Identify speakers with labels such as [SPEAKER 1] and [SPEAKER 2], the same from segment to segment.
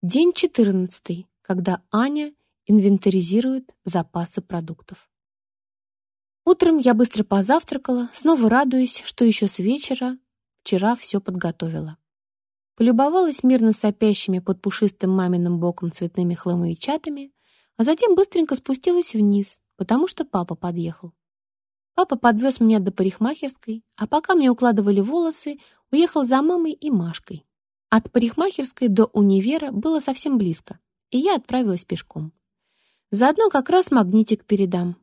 [SPEAKER 1] День 14, когда Аня инвентаризирует запасы продуктов. Утром я быстро позавтракала, снова радуясь, что еще с вечера вчера все подготовила. Полюбовалась мирно сопящими под пушистым маминым боком цветными хламовичатами, а затем быстренько спустилась вниз, потому что папа подъехал. Папа подвез меня до парикмахерской, а пока мне укладывали волосы, уехал за мамой и Машкой. От парикмахерской до универа было совсем близко, и я отправилась пешком. Заодно как раз магнитик передам.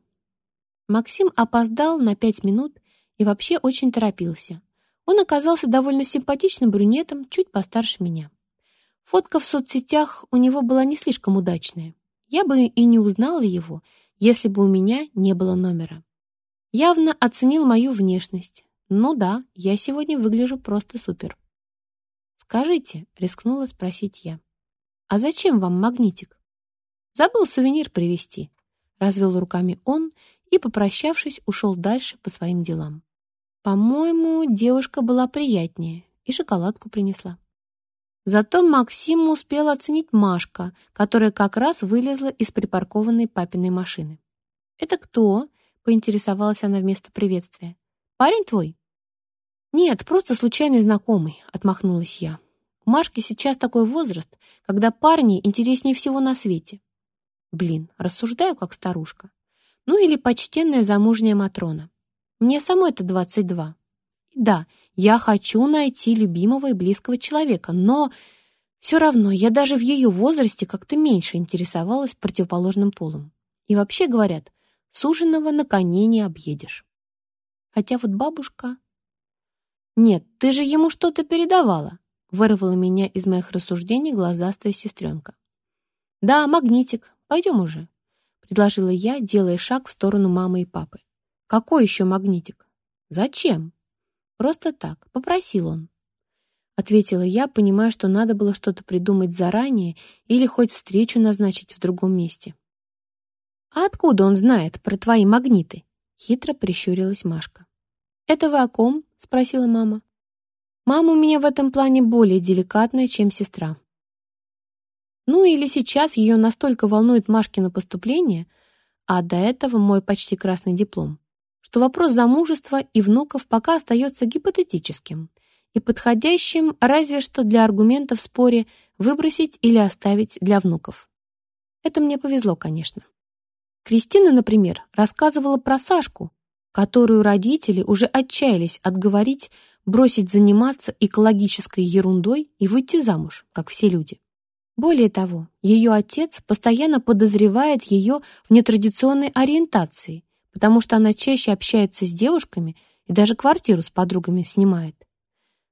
[SPEAKER 1] Максим опоздал на пять минут и вообще очень торопился. Он оказался довольно симпатичным брюнетом, чуть постарше меня. Фотка в соцсетях у него была не слишком удачная. Я бы и не узнала его, если бы у меня не было номера. Явно оценил мою внешность. Ну да, я сегодня выгляжу просто супер. «Скажите», — рискнула спросить я, «а зачем вам магнитик?» «Забыл сувенир привезти», — развел руками он и, попрощавшись, ушел дальше по своим делам. По-моему, девушка была приятнее и шоколадку принесла. Зато Максим успел оценить Машка, которая как раз вылезла из припаркованной папиной машины. «Это кто?» — поинтересовалась она вместо приветствия. «Парень твой?» «Нет, просто случайный знакомый», — отмахнулась я. «У Машки сейчас такой возраст, когда парни интереснее всего на свете». Блин, рассуждаю как старушка. Ну или почтенная замужняя Матрона. Мне самой это 22. Да, я хочу найти любимого и близкого человека, но все равно я даже в ее возрасте как-то меньше интересовалась противоположным полом. И вообще говорят, суженого на коне не объедешь. Хотя вот бабушка «Нет, ты же ему что-то передавала», — вырвала меня из моих рассуждений глазастая сестренка. «Да, магнитик, пойдем уже», — предложила я, делая шаг в сторону мамы и папы. «Какой еще магнитик?» «Зачем?» «Просто так, попросил он». Ответила я, понимая, что надо было что-то придумать заранее или хоть встречу назначить в другом месте. «А откуда он знает про твои магниты?» Хитро прищурилась Машка. «Это вы о ком?» — спросила мама. «Мама у меня в этом плане более деликатная, чем сестра». Ну или сейчас ее настолько волнует Машкино поступление, а до этого мой почти красный диплом, что вопрос замужества и внуков пока остается гипотетическим и подходящим разве что для аргументов в споре выбросить или оставить для внуков. Это мне повезло, конечно. Кристина, например, рассказывала про Сашку, которую родители уже отчаялись отговорить бросить заниматься экологической ерундой и выйти замуж, как все люди. Более того, ее отец постоянно подозревает ее в нетрадиционной ориентации, потому что она чаще общается с девушками и даже квартиру с подругами снимает.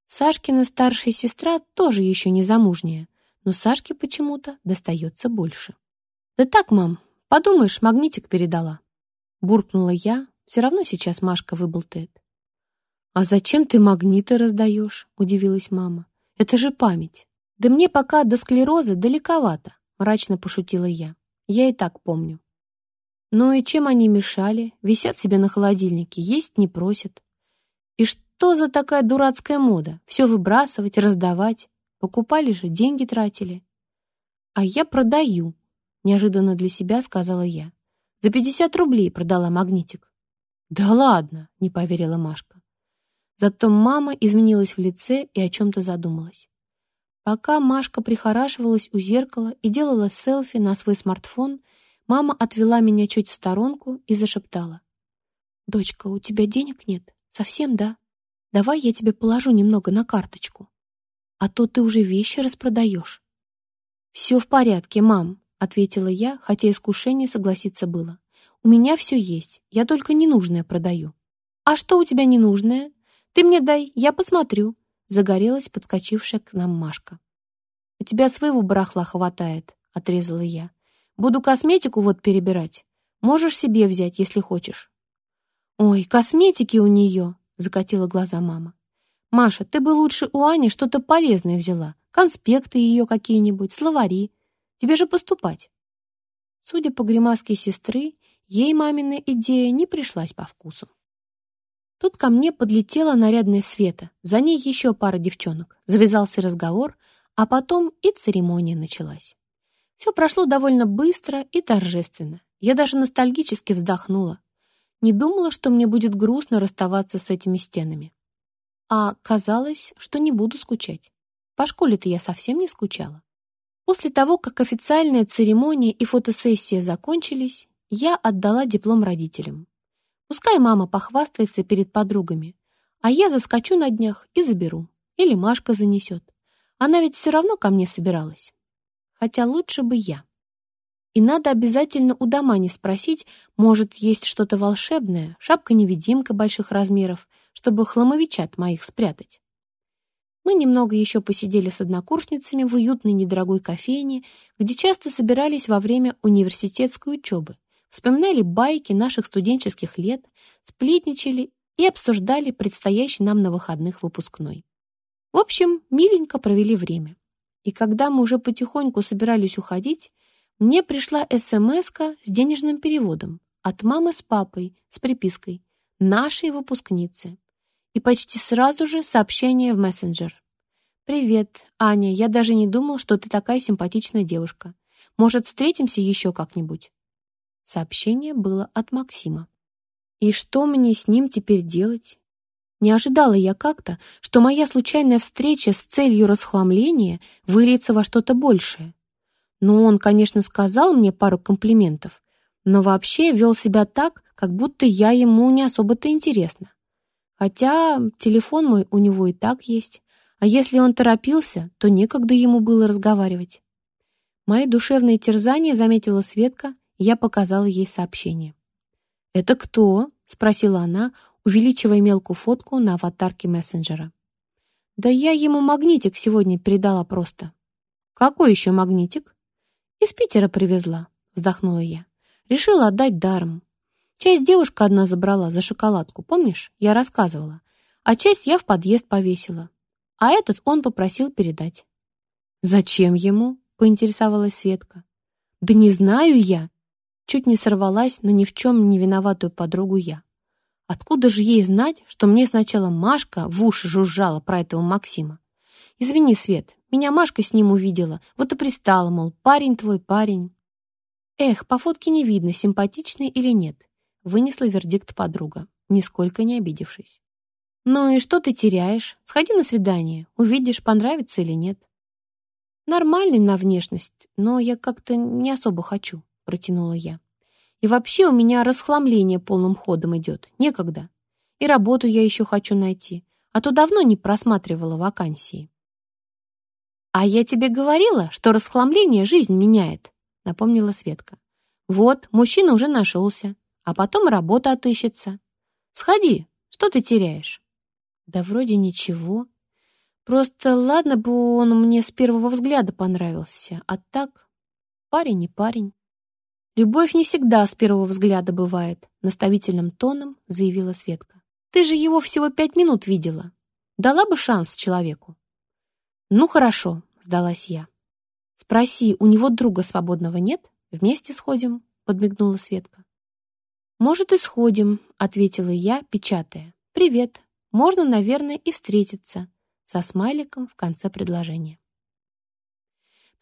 [SPEAKER 1] Сашкина старшая сестра тоже еще не замужняя, но Сашке почему-то достается больше. «Да так, мам, подумаешь, магнитик передала», буркнула я, все равно сейчас Машка выболтает. «А зачем ты магниты раздаешь?» — удивилась мама. «Это же память». «Да мне пока до склероза далековато», — мрачно пошутила я. «Я и так помню». «Ну и чем они мешали? Висят себе на холодильнике, есть не просят». «И что за такая дурацкая мода? Все выбрасывать, раздавать? Покупали же, деньги тратили». «А я продаю», — неожиданно для себя сказала я. «За пятьдесят рублей продала магнитик». «Да ладно!» — не поверила Машка. Зато мама изменилась в лице и о чем-то задумалась. Пока Машка прихорашивалась у зеркала и делала селфи на свой смартфон, мама отвела меня чуть в сторонку и зашептала. «Дочка, у тебя денег нет? Совсем, да? Давай я тебе положу немного на карточку. А то ты уже вещи распродаешь». «Все в порядке, мам», — ответила я, хотя искушение согласиться было. У меня все есть, я только ненужное продаю. А что у тебя ненужное? Ты мне дай, я посмотрю. Загорелась подскочившая к нам Машка. У тебя своего барахла хватает, отрезала я. Буду косметику вот перебирать. Можешь себе взять, если хочешь. Ой, косметики у нее, закатила глаза мама. Маша, ты бы лучше у Ани что-то полезное взяла. Конспекты ее какие-нибудь, словари. Тебе же поступать. Судя по гримаске сестры, Ей мамина идея не пришлась по вкусу. Тут ко мне подлетела нарядная Света, за ней еще пара девчонок. Завязался разговор, А потом и церемония началась. Все прошло довольно быстро и торжественно. Я даже ностальгически вздохнула. Не думала, что мне будет грустно расставаться с этими стенами. А казалось, что не буду скучать. По школе-то я совсем не скучала. После того, как официальная церемония и фотосессия закончились, я отдала диплом родителям. Пускай мама похвастается перед подругами, а я заскочу на днях и заберу. Или Машка занесет. Она ведь все равно ко мне собиралась. Хотя лучше бы я. И надо обязательно у Дамани спросить, может, есть что-то волшебное, шапка-невидимка больших размеров, чтобы хламовичат моих спрятать. Мы немного еще посидели с однокурсницами в уютной недорогой кофейне, где часто собирались во время университетской учебы, вспоминали байки наших студенческих лет, сплетничали и обсуждали предстоящий нам на выходных выпускной. В общем, миленько провели время. И когда мы уже потихоньку собирались уходить, мне пришла смс с денежным переводом от мамы с папой с припиской «Нашей выпускницы». И почти сразу же сообщение в мессенджер. «Привет, Аня, я даже не думал, что ты такая симпатичная девушка. Может, встретимся еще как-нибудь?» Сообщение было от Максима. И что мне с ним теперь делать? Не ожидала я как-то, что моя случайная встреча с целью расхламления выльется во что-то большее. Ну, он, конечно, сказал мне пару комплиментов, но вообще вел себя так, как будто я ему не особо-то интересна. Хотя телефон мой у него и так есть, а если он торопился, то некогда ему было разговаривать. Мои душевные терзания заметила Светка, я показала ей сообщение. «Это кто?» — спросила она, увеличивая мелкую фотку на аватарке мессенджера. «Да я ему магнитик сегодня передала просто». «Какой еще магнитик?» «Из Питера привезла», — вздохнула я. «Решила отдать даром. Часть девушка одна забрала за шоколадку, помнишь? Я рассказывала. А часть я в подъезд повесила. А этот он попросил передать». «Зачем ему?» — поинтересовалась Светка. «Да не знаю я», Чуть не сорвалась на ни в чем не виноватую подругу я. Откуда же ей знать, что мне сначала Машка в уши жужжала про этого Максима? Извини, Свет, меня Машка с ним увидела, вот и пристала, мол, парень твой, парень. Эх, по фотке не видно, симпатичный или нет. Вынесла вердикт подруга, нисколько не обидевшись. «Ну и что ты теряешь? Сходи на свидание, увидишь, понравится или нет». «Нормальный на внешность, но я как-то не особо хочу», — протянула я. «И вообще у меня расхламление полным ходом идет. Некогда. И работу я еще хочу найти, а то давно не просматривала вакансии». «А я тебе говорила, что расхламление жизнь меняет», — напомнила Светка. «Вот, мужчина уже нашелся, а потом работа отыщется. Сходи, что ты теряешь?» «Да вроде ничего. Просто ладно бы он мне с первого взгляда понравился, а так парень не парень». «Любовь не всегда с первого взгляда бывает», — наставительным тоном заявила Светка. «Ты же его всего пять минут видела. Дала бы шанс человеку». «Ну, хорошо», — сдалась я. «Спроси, у него друга свободного нет? Вместе сходим?» — подмигнула Светка. «Может, и сходим», — ответила я, печатая. «Привет. Можно, наверное, и встретиться», со смайликом в конце предложения.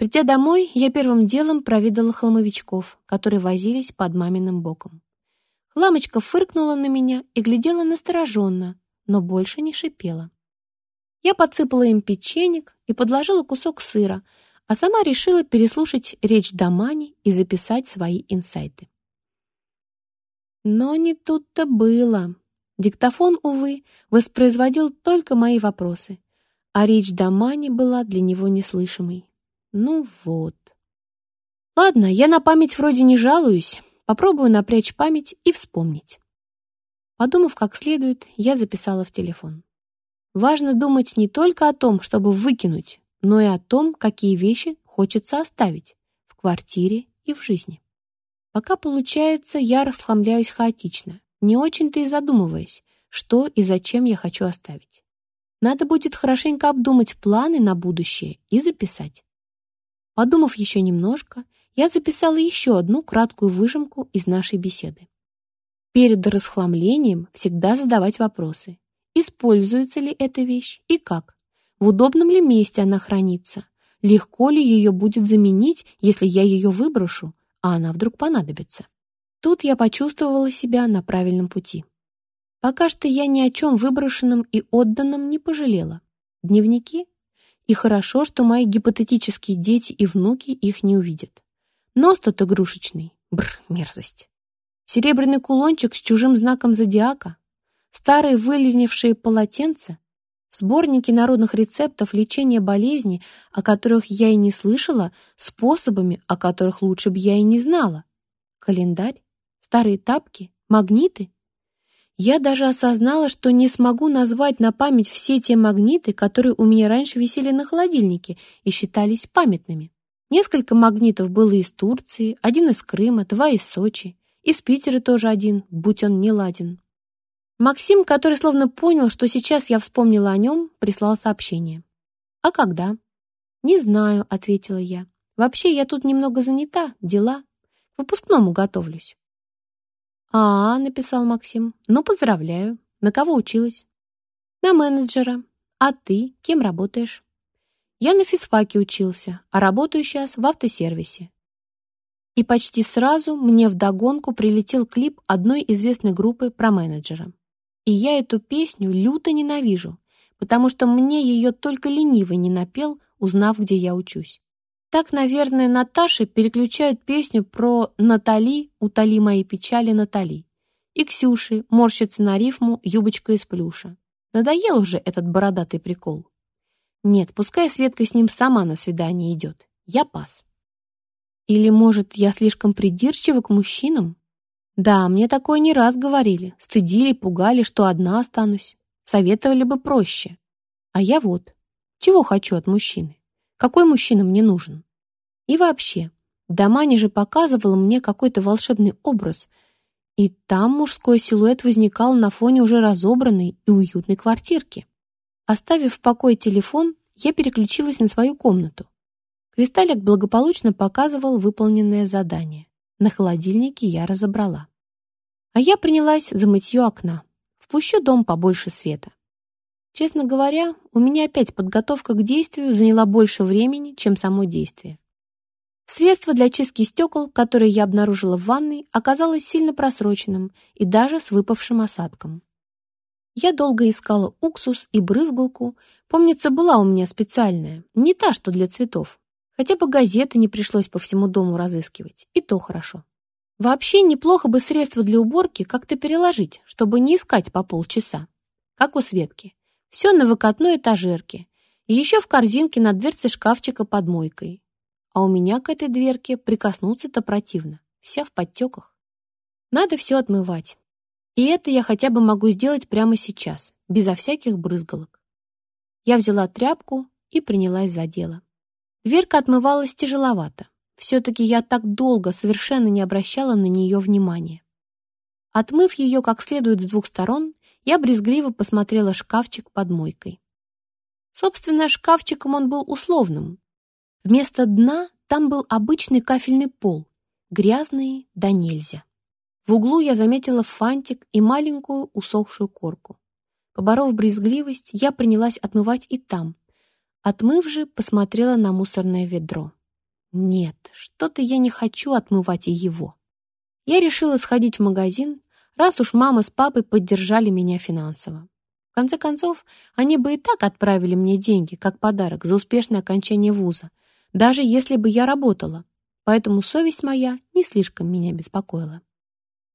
[SPEAKER 1] Придя домой, я первым делом провидала хламовичков, которые возились под маминым боком. Хламочка фыркнула на меня и глядела настороженно, но больше не шипела. Я подсыпала им печенек и подложила кусок сыра, а сама решила переслушать речь Дамани и записать свои инсайты. Но не тут-то было. Диктофон, увы, воспроизводил только мои вопросы, а речь Дамани была для него неслышимой. Ну вот. Ладно, я на память вроде не жалуюсь. Попробую напрячь память и вспомнить. Подумав как следует, я записала в телефон. Важно думать не только о том, чтобы выкинуть, но и о том, какие вещи хочется оставить в квартире и в жизни. Пока получается, я расхламляюсь хаотично, не очень-то и задумываясь, что и зачем я хочу оставить. Надо будет хорошенько обдумать планы на будущее и записать. Подумав еще немножко, я записала еще одну краткую выжимку из нашей беседы. Перед расхламлением всегда задавать вопросы. Используется ли эта вещь и как? В удобном ли месте она хранится? легко ли ее будет заменить, если я ее выброшу, а она вдруг понадобится. Тут я почувствовала себя на правильном пути. Пока что я ни о чем выброшенном и отданном не пожалела. Дневники? И хорошо, что мои гипотетические дети и внуки их не увидят. Нос тот игрушечный. Бр, мерзость. Серебряный кулончик с чужим знаком зодиака. Старые выленившие полотенца. Сборники народных рецептов лечения болезней, о которых я и не слышала, способами, о которых лучше бы я и не знала. Календарь, старые тапки, магниты. Я даже осознала, что не смогу назвать на память все те магниты, которые у меня раньше висели на холодильнике и считались памятными. Несколько магнитов было из Турции, один из Крыма, два из Сочи. Из Питера тоже один, будь он не ладен. Максим, который словно понял, что сейчас я вспомнила о нем, прислал сообщение. «А когда?» «Не знаю», — ответила я. «Вообще я тут немного занята, дела. К выпускному готовлюсь». «А, — написал Максим, — ну, поздравляю. На кого училась?» «На менеджера. А ты кем работаешь?» «Я на физфаке учился, а работаю сейчас в автосервисе. И почти сразу мне вдогонку прилетел клип одной известной группы про менеджера. И я эту песню люто ненавижу, потому что мне ее только ленивый не напел, узнав, где я учусь. Так, наверное, Наташи переключают песню про «Натали, утоли мои печали, Натали». И Ксюши морщится на рифму «Юбочка из плюша». Надоел уже этот бородатый прикол. Нет, пускай Светка с ним сама на свидание идет. Я пас. Или, может, я слишком придирчива к мужчинам? Да, мне такое не раз говорили. Стыдили, пугали, что одна останусь. Советовали бы проще. А я вот. Чего хочу от мужчины? Какой мужчина мне нужен? И вообще, Дамани же показывала мне какой-то волшебный образ, и там мужской силуэт возникал на фоне уже разобранной и уютной квартирки. Оставив в покое телефон, я переключилась на свою комнату. Кристаллик благополучно показывал выполненное задание. На холодильнике я разобрала. А я принялась за мытье окна. Впущу дом побольше света. Честно говоря, у меня опять подготовка к действию заняла больше времени, чем само действие. Средство для чистки стекол, которое я обнаружила в ванной, оказалось сильно просроченным и даже с выпавшим осадком. Я долго искала уксус и брызгалку. Помнится, была у меня специальная, не та, что для цветов, Хотя бы газеты не пришлось по всему дому разыскивать. И то хорошо. Вообще неплохо бы средства для уборки как-то переложить, чтобы не искать по полчаса. Как у Светки. Все на выкатной этажерке. И еще в корзинке на дверце шкафчика под мойкой. А у меня к этой дверке прикоснуться-то противно. Вся в подтеках. Надо все отмывать. И это я хотя бы могу сделать прямо сейчас, безо всяких брызгалок. Я взяла тряпку и принялась за дело. Дверка отмывалась тяжеловато. Все-таки я так долго совершенно не обращала на нее внимания. Отмыв ее как следует с двух сторон, я брезгливо посмотрела шкафчик под мойкой. Собственно, шкафчиком он был условным. Вместо дна там был обычный кафельный пол, грязный да нельзя. В углу я заметила фантик и маленькую усохшую корку. Поборов брезгливость, я принялась отмывать и там, Отмыв же, посмотрела на мусорное ведро. Нет, что-то я не хочу отмывать и его. Я решила сходить в магазин, раз уж мама с папой поддержали меня финансово. В конце концов, они бы и так отправили мне деньги, как подарок за успешное окончание вуза, даже если бы я работала. Поэтому совесть моя не слишком меня беспокоила.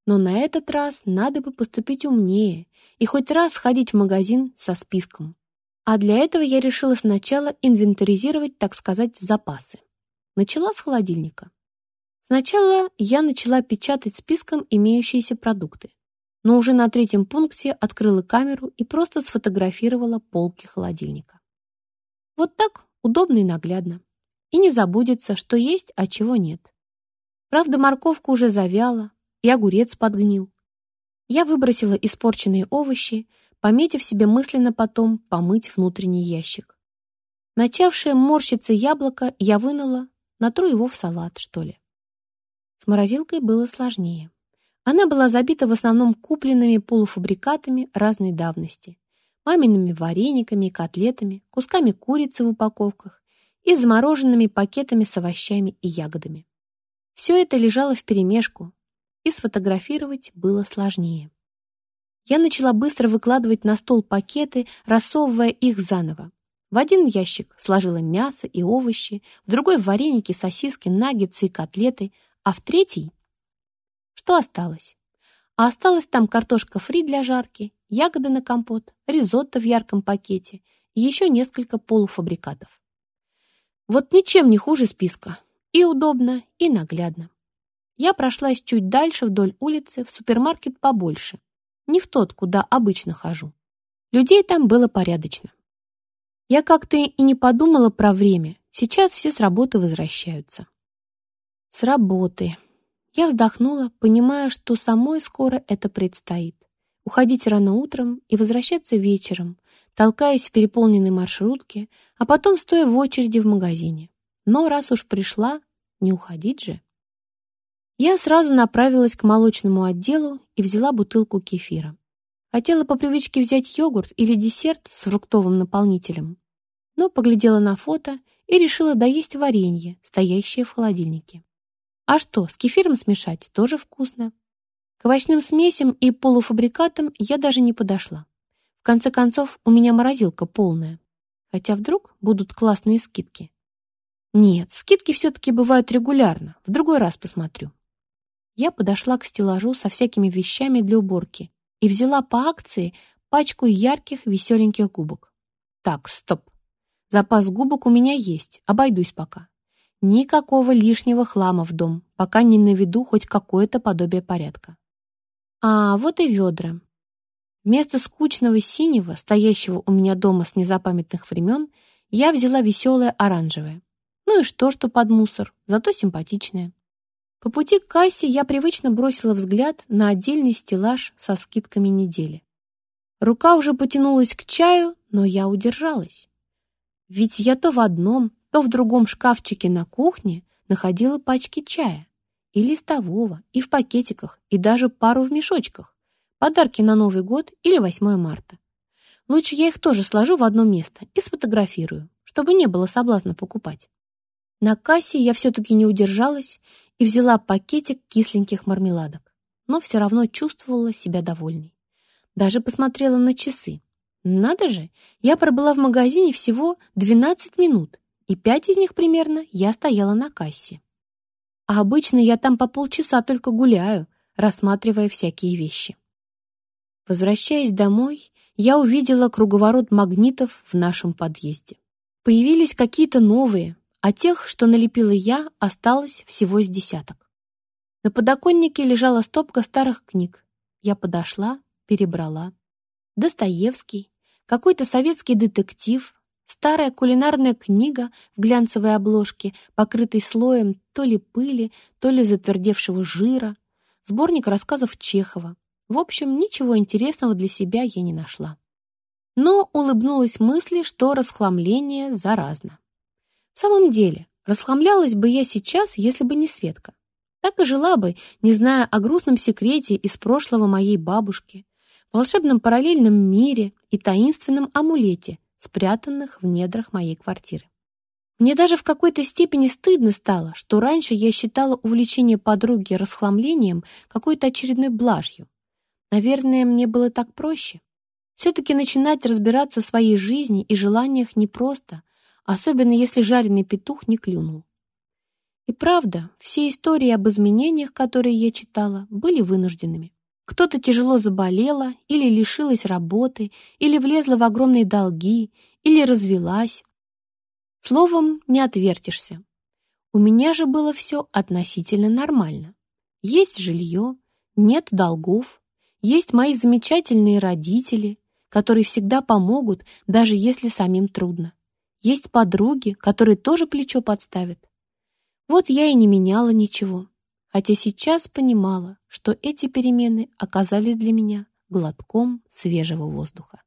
[SPEAKER 1] Но на этот раз надо бы поступить умнее и хоть раз сходить в магазин со списком. А для этого я решила сначала инвентаризировать, так сказать, запасы. Начала с холодильника. Сначала я начала печатать списком имеющиеся продукты, но уже на третьем пункте открыла камеру и просто сфотографировала полки холодильника. Вот так удобно и наглядно. И не забудется, что есть, а чего нет. Правда, морковка уже завяла, и огурец подгнил. Я выбросила испорченные овощи, пометив себе мысленно потом помыть внутренний ящик. Начавшее морщиться яблоко я вынула, натру его в салат, что ли. С морозилкой было сложнее. Она была забита в основном купленными полуфабрикатами разной давности, мамиными варениками и котлетами, кусками курицы в упаковках и замороженными пакетами с овощами и ягодами. Все это лежало вперемешку, и сфотографировать было сложнее. Я начала быстро выкладывать на стол пакеты, рассовывая их заново. В один ящик сложила мясо и овощи, в другой — вареники, сосиски, наггетсы и котлеты, а в третий... Что осталось? А осталась там картошка фри для жарки, ягоды на компот, ризотто в ярком пакете и еще несколько полуфабрикатов. Вот ничем не хуже списка. И удобно, и наглядно. Я прошлась чуть дальше вдоль улицы в супермаркет побольше. Не в тот, куда обычно хожу. Людей там было порядочно. Я как-то и не подумала про время. Сейчас все с работы возвращаются. С работы. Я вздохнула, понимая, что самой скоро это предстоит. Уходить рано утром и возвращаться вечером, толкаясь в переполненной маршрутке, а потом стоя в очереди в магазине. Но раз уж пришла, не уходить же. Я сразу направилась к молочному отделу и взяла бутылку кефира. Хотела по привычке взять йогурт или десерт с фруктовым наполнителем, но поглядела на фото и решила доесть варенье, стоящее в холодильнике. А что, с кефиром смешать тоже вкусно. К овощным смесям и полуфабрикатам я даже не подошла. В конце концов, у меня морозилка полная. Хотя вдруг будут классные скидки. Нет, скидки все-таки бывают регулярно. В другой раз посмотрю. Я подошла к стеллажу со всякими вещами для уборки и взяла по акции пачку ярких веселеньких губок. Так, стоп. Запас губок у меня есть, обойдусь пока. Никакого лишнего хлама в дом, пока не наведу хоть какое-то подобие порядка. А вот и ведра. Вместо скучного синего, стоящего у меня дома с незапамятных времен, я взяла веселое оранжевое. Ну и что, что под мусор, зато симпатичное. По пути к кассе я привычно бросила взгляд на отдельный стеллаж со скидками недели. Рука уже потянулась к чаю, но я удержалась. Ведь я то в одном, то в другом шкафчике на кухне находила пачки чая. И листового, и в пакетиках, и даже пару в мешочках. Подарки на Новый год или 8 марта. Лучше я их тоже сложу в одно место и сфотографирую, чтобы не было соблазна покупать. На кассе я все-таки не удержалась и взяла пакетик кисленьких мармеладок, но все равно чувствовала себя довольной. Даже посмотрела на часы. Надо же, я пробыла в магазине всего 12 минут, и пять из них примерно я стояла на кассе. А обычно я там по полчаса только гуляю, рассматривая всякие вещи. Возвращаясь домой, я увидела круговорот магнитов в нашем подъезде. Появились какие-то новые, а тех, что налепила я, осталось всего с десяток. На подоконнике лежала стопка старых книг. Я подошла, перебрала. Достоевский, какой-то советский детектив, старая кулинарная книга в глянцевой обложке, покрытой слоем то ли пыли, то ли затвердевшего жира, сборник рассказов Чехова. В общем, ничего интересного для себя я не нашла. Но улыбнулась мысли, что расхламление заразно. В самом деле, расхламлялась бы я сейчас, если бы не Светка. Так и жила бы, не зная о грустном секрете из прошлого моей бабушки, волшебном параллельном мире и таинственном амулете, спрятанных в недрах моей квартиры. Мне даже в какой-то степени стыдно стало, что раньше я считала увлечение подруги расхламлением какой-то очередной блажью. Наверное, мне было так проще. Все-таки начинать разбираться в своей жизни и желаниях непросто, особенно если жареный петух не клюнул. И правда, все истории об изменениях, которые я читала, были вынужденными. Кто-то тяжело заболела, или лишилась работы, или влезла в огромные долги, или развелась. Словом, не отвертишься. У меня же было все относительно нормально. Есть жилье, нет долгов, есть мои замечательные родители, которые всегда помогут, даже если самим трудно. Есть подруги, которые тоже плечо подставят. Вот я и не меняла ничего, хотя сейчас понимала, что эти перемены оказались для меня глотком свежего воздуха.